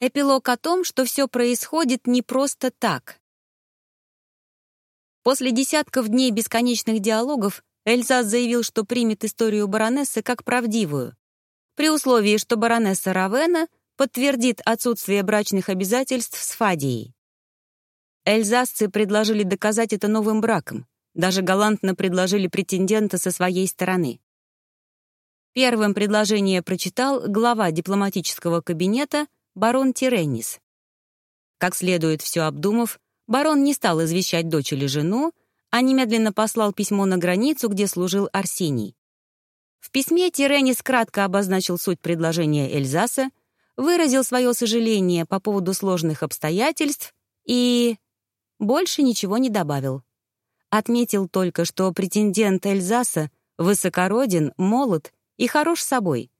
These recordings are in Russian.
Эпилог о том, что все происходит не просто так. После десятков дней бесконечных диалогов Эльзас заявил, что примет историю баронессы как правдивую, при условии, что баронесса Равена подтвердит отсутствие брачных обязательств с Фадией. Эльзасцы предложили доказать это новым браком, даже галантно предложили претендента со своей стороны. Первым предложение прочитал глава дипломатического кабинета барон Тиреннис. Как следует все обдумав, барон не стал извещать дочь или жену, а немедленно послал письмо на границу, где служил Арсений. В письме Тиренис кратко обозначил суть предложения Эльзаса, выразил свое сожаление по поводу сложных обстоятельств и... больше ничего не добавил. Отметил только, что претендент Эльзаса высокороден, молод и хорош собой.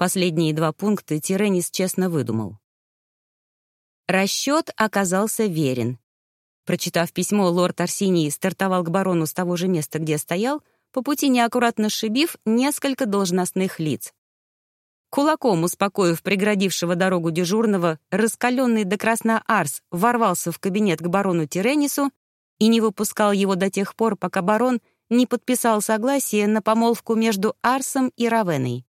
Последние два пункта Тиренис честно выдумал. Расчет оказался верен. Прочитав письмо, лорд Арсений стартовал к барону с того же места, где стоял, по пути неаккуратно сшибив несколько должностных лиц. Кулаком успокоив преградившего дорогу дежурного, раскаленный до красна Арс ворвался в кабинет к барону Тиренису и не выпускал его до тех пор, пока барон не подписал согласие на помолвку между Арсом и Равеной.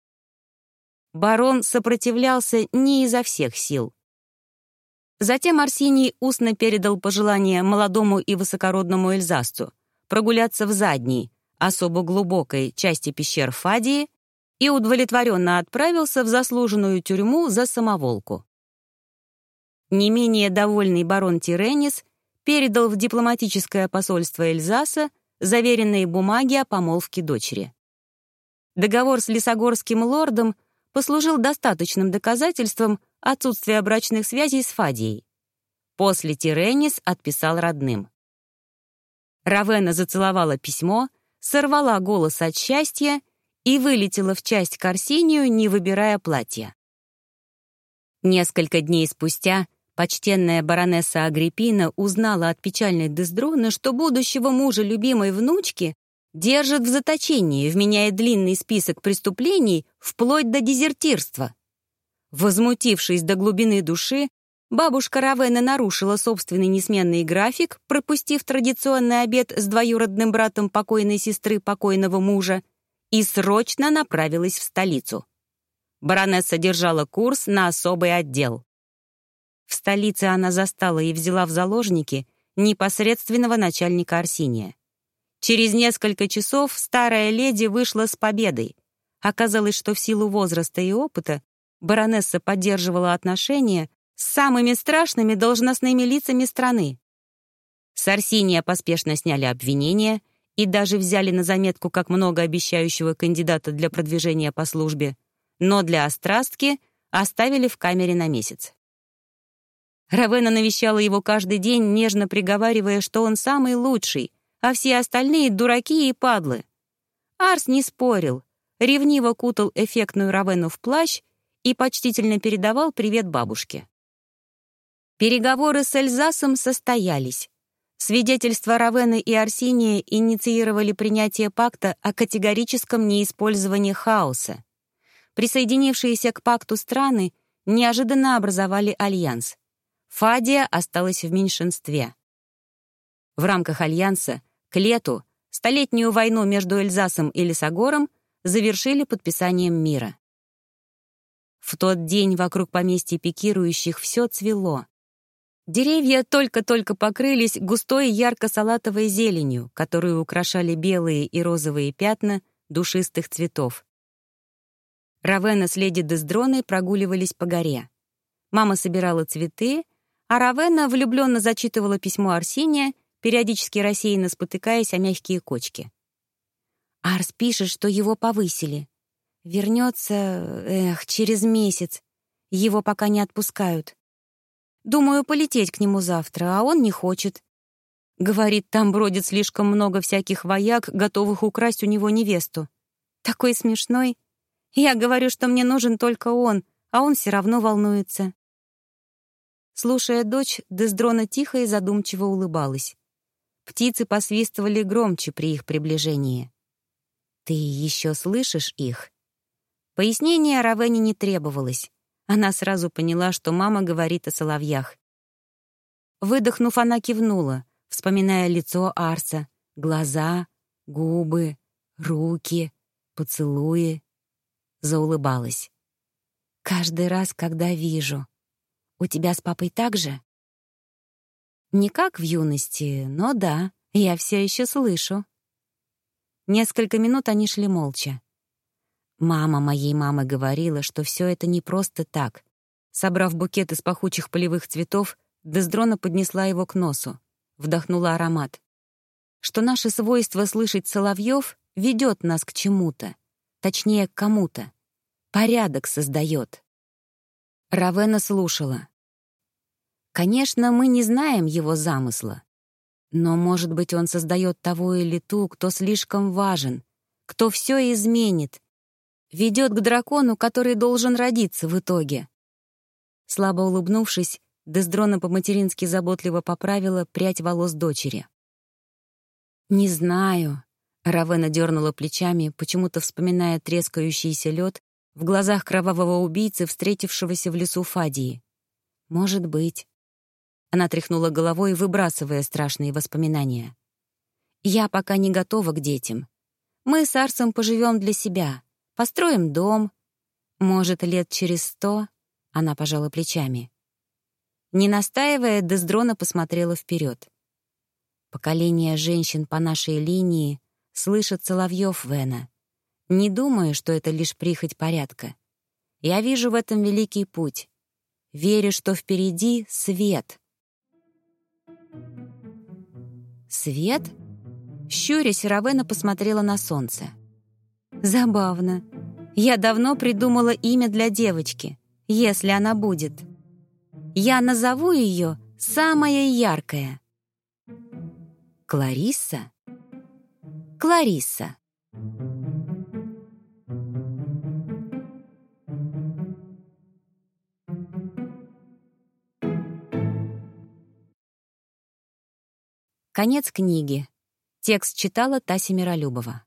Барон сопротивлялся не изо всех сил. Затем Арсений устно передал пожелание молодому и высокородному Эльзасцу прогуляться в задней, особо глубокой части пещер Фадии и удовлетворенно отправился в заслуженную тюрьму за самоволку. Не менее довольный барон Тиренис передал в дипломатическое посольство Эльзаса заверенные бумаги о помолвке дочери. Договор с Лисогорским лордом послужил достаточным доказательством отсутствия брачных связей с Фадией. После Тиренис отписал родным. Равена зацеловала письмо, сорвала голос от счастья и вылетела в часть к Арсению, не выбирая платья. Несколько дней спустя почтенная баронесса Агриппина узнала от печальной Дездроны, что будущего мужа любимой внучки держат в заточении, вменяя длинный список преступлений вплоть до дезертирства. Возмутившись до глубины души, бабушка Равена нарушила собственный несменный график, пропустив традиционный обед с двоюродным братом покойной сестры покойного мужа, и срочно направилась в столицу. Баронесса держала курс на особый отдел. В столице она застала и взяла в заложники непосредственного начальника Арсения. Через несколько часов старая леди вышла с победой. Оказалось, что в силу возраста и опыта баронесса поддерживала отношения с самыми страшными должностными лицами страны. С Арсения поспешно сняли обвинения и даже взяли на заметку как многообещающего кандидата для продвижения по службе, но для острастки оставили в камере на месяц. Равена навещала его каждый день, нежно приговаривая, что он самый лучший, а все остальные — дураки и падлы. Арс не спорил, ревниво кутал эффектную Равену в плащ и почтительно передавал привет бабушке. Переговоры с Эльзасом состоялись. Свидетельства Равены и Арсения инициировали принятие пакта о категорическом неиспользовании хаоса. Присоединившиеся к пакту страны неожиданно образовали альянс. Фадия осталась в меньшинстве. В рамках альянса к лету столетнюю войну между Эльзасом и Лесогором завершили подписанием мира. В тот день вокруг поместья пикирующих все цвело. Деревья только-только покрылись густой ярко-салатовой зеленью, которую украшали белые и розовые пятна душистых цветов. Равена с леди Дездроной прогуливались по горе. Мама собирала цветы, а Равена влюбленно зачитывала письмо Арсения периодически рассеянно спотыкаясь о мягкие кочки. Арс пишет, что его повысили. Вернется, эх, через месяц. Его пока не отпускают. Думаю, полететь к нему завтра, а он не хочет. Говорит, там бродит слишком много всяких вояк, готовых украсть у него невесту. Такой смешной. Я говорю, что мне нужен только он, а он все равно волнуется. Слушая дочь, Дездрона тихо и задумчиво улыбалась. Птицы посвистывали громче при их приближении. «Ты еще слышишь их?» Пояснения Равене не требовалось. Она сразу поняла, что мама говорит о соловьях. Выдохнув, она кивнула, вспоминая лицо Арса, глаза, губы, руки, поцелуи. Заулыбалась. «Каждый раз, когда вижу. У тебя с папой так же?» «Не как в юности, но да, я все еще слышу». Несколько минут они шли молча. Мама моей мамы говорила, что все это не просто так. Собрав букет из пахучих полевых цветов, Дездрона поднесла его к носу, вдохнула аромат. Что наше свойство слышать соловьев ведет нас к чему-то, точнее, к кому-то. Порядок создает. Равена слушала. Конечно, мы не знаем его замысла. Но, может быть, он создает того или ту, кто слишком важен, кто все изменит, ведет к дракону, который должен родиться в итоге. Слабо улыбнувшись, Дездрона по-матерински заботливо поправила прядь волос дочери. «Не знаю», — Равена дернула плечами, почему-то вспоминая трескающийся лед в глазах кровавого убийцы, встретившегося в лесу Фадии. «Может быть». Она тряхнула головой, выбрасывая страшные воспоминания. «Я пока не готова к детям. Мы с Арсом поживем для себя, Построим дом. Может, лет через сто?» Она пожала плечами. Не настаивая, Дездрона посмотрела вперед. Поколение женщин по нашей линии слышат соловьев Вена. Не думаю, что это лишь прихоть порядка. Я вижу в этом великий путь. Верю, что впереди свет. Свет? Щурясь, Равена посмотрела на солнце. Забавно. Я давно придумала имя для девочки, если она будет. Я назову ее самая яркая. Кларисса? Кларисса. Конец книги. Текст читала Тася Миролюбова.